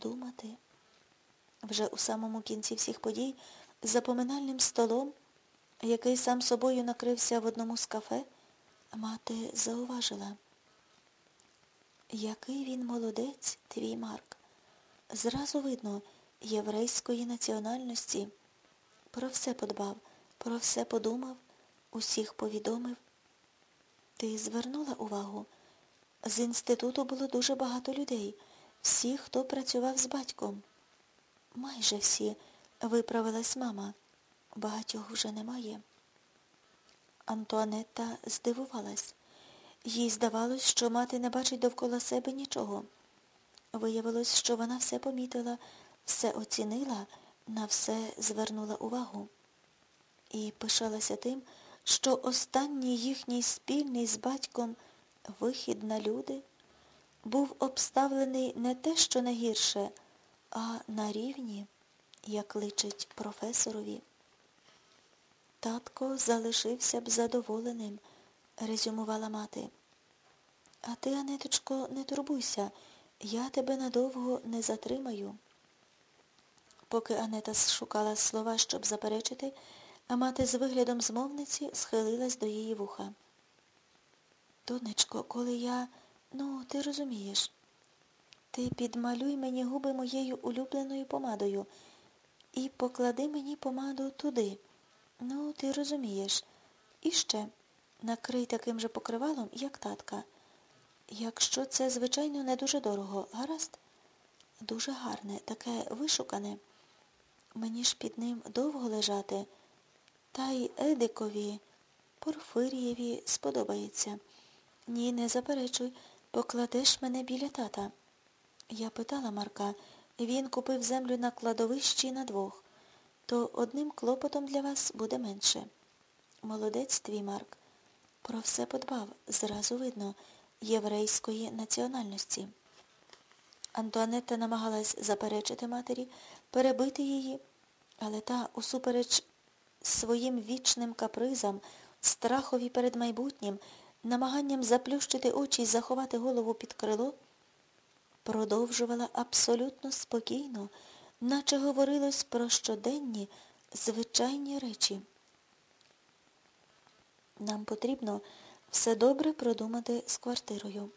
думати. Вже у самому кінці всіх подій, за поминальним столом, який сам собою накрився в одному з кафе, мати зауважила. Який він молодець, твій Марк. Зразу видно, єврейської національності. Про все подбав, про все подумав, усіх повідомив. Ти звернула увагу? З інституту було дуже багато людей, всі, хто працював з батьком. Майже всі, виправилась мама. Багатьох вже немає. Антуанетта здивувалась. Їй здавалось, що мати не бачить довкола себе нічого. Виявилось, що вона все помітила, все оцінила, на все звернула увагу. І пишалася тим, що останній їхній спільний з батьком вихід на люди був обставлений не те, що не гірше, а на рівні, як личить професорові. Татко залишився б задоволеним, резюмувала мати. А ти, Анеточко, не турбуйся, я тебе надовго не затримаю. Поки Анета шукала слова, щоб заперечити, а мати з виглядом змовниці схилилась до її вуха. Донечко, коли я... Ну, ти розумієш. Ти підмалюй мені губи моєю улюбленою помадою і поклади мені помаду туди. Ну, ти розумієш. І ще накрий таким же покривалом, як татка. Якщо це, звичайно, не дуже дорого, гаразд? Дуже гарне, таке вишукане. Мені ж під ним довго лежати. Та й Едикові, Порфирієві сподобається. Ні, не заперечуй, покладеш мене біля тата. Я питала Марка, він купив землю на кладовищі на двох, то одним клопотом для вас буде менше. Молодець твій Марк. Про все подбав, зразу видно, єврейської національності. Антуанетта намагалась заперечити матері, перебити її, але та, усупереч своїм вічним капризам, страхові перед майбутнім, намаганням заплющити очі і заховати голову під крило, продовжувала абсолютно спокійно, наче говорилось про щоденні, звичайні речі. Нам потрібно все добре продумати з квартирою.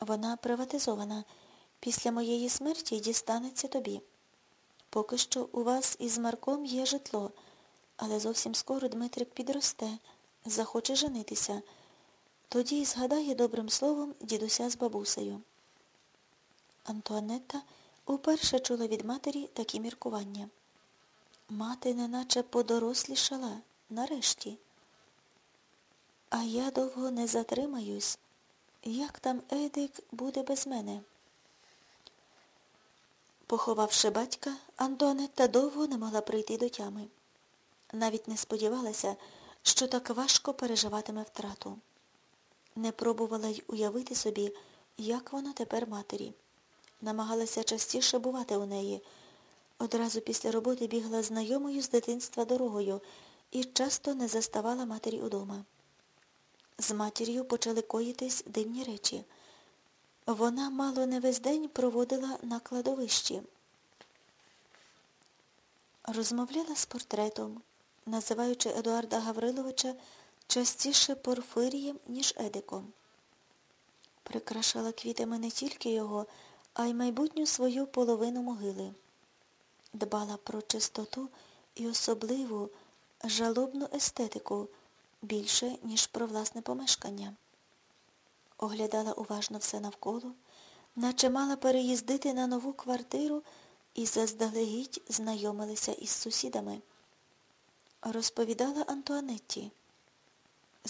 Вона приватизована. Після моєї смерті дістанеться тобі. Поки що у вас із Марком є житло, але зовсім скоро Дмитрик підросте, захоче женитися. Тоді згадає добрим словом дідуся з бабусею. Антуанетта уперше чула від матері такі міркування. Мати неначе подорослішала нарешті. А я довго не затримаюсь. Як там Едик буде без мене? Поховавши батька, Антуанетта довго не могла прийти до тями. Навіть не сподівалася, що так важко переживатиме втрату. Не пробувала й уявити собі, як воно тепер матері. Намагалася частіше бувати у неї. Одразу після роботи бігла знайомою з дитинства дорогою і часто не заставала матері удома. З матір'ю почали коїтись дивні речі. Вона мало не весь день проводила на кладовищі. Розмовляла з портретом, називаючи Едуарда Гавриловича частіше Порфирієм, ніж Едиком. Прикрашала квітами не тільки його, а й майбутню свою половину могили. Дбала про чистоту і особливу жалобну естетику більше, ніж про власне помешкання. Оглядала уважно все навколо, наче мала переїздити на нову квартиру і заздалегідь знайомилися із сусідами. Розповідала Антуанетті.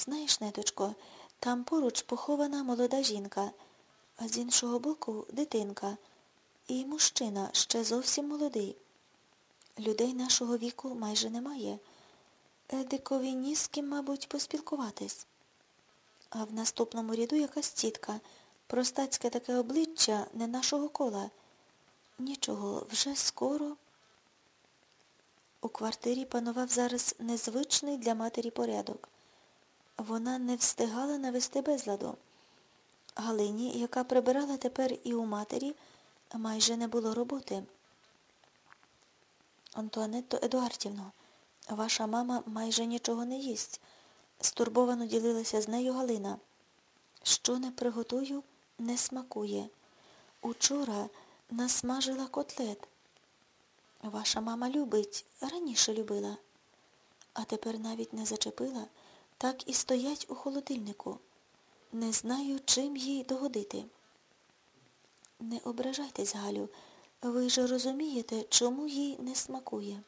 Знаєш, неточко, там поруч похована молода жінка, а з іншого боку дитинка. І мужчина ще зовсім молодий. Людей нашого віку майже немає. Едикові ні з ким, мабуть, поспілкуватись. А в наступному ряду якась тітка, простацьке таке обличчя не нашого кола. Нічого, вже скоро. У квартирі панував зараз незвичний для матері порядок. Вона не встигала навести безладу. Галині, яка прибирала тепер і у матері, майже не було роботи. Антуанетто Едуардівно, ваша мама майже нічого не їсть. Стурбовано ділилася з нею Галина. Що не приготую, не смакує. Учора насмажила котлет. Ваша мама любить, раніше любила. А тепер навіть не зачепила, так і стоять у холодильнику. Не знаю, чим їй догодити. Не ображайтесь, Галю, ви ж розумієте, чому їй не смакує.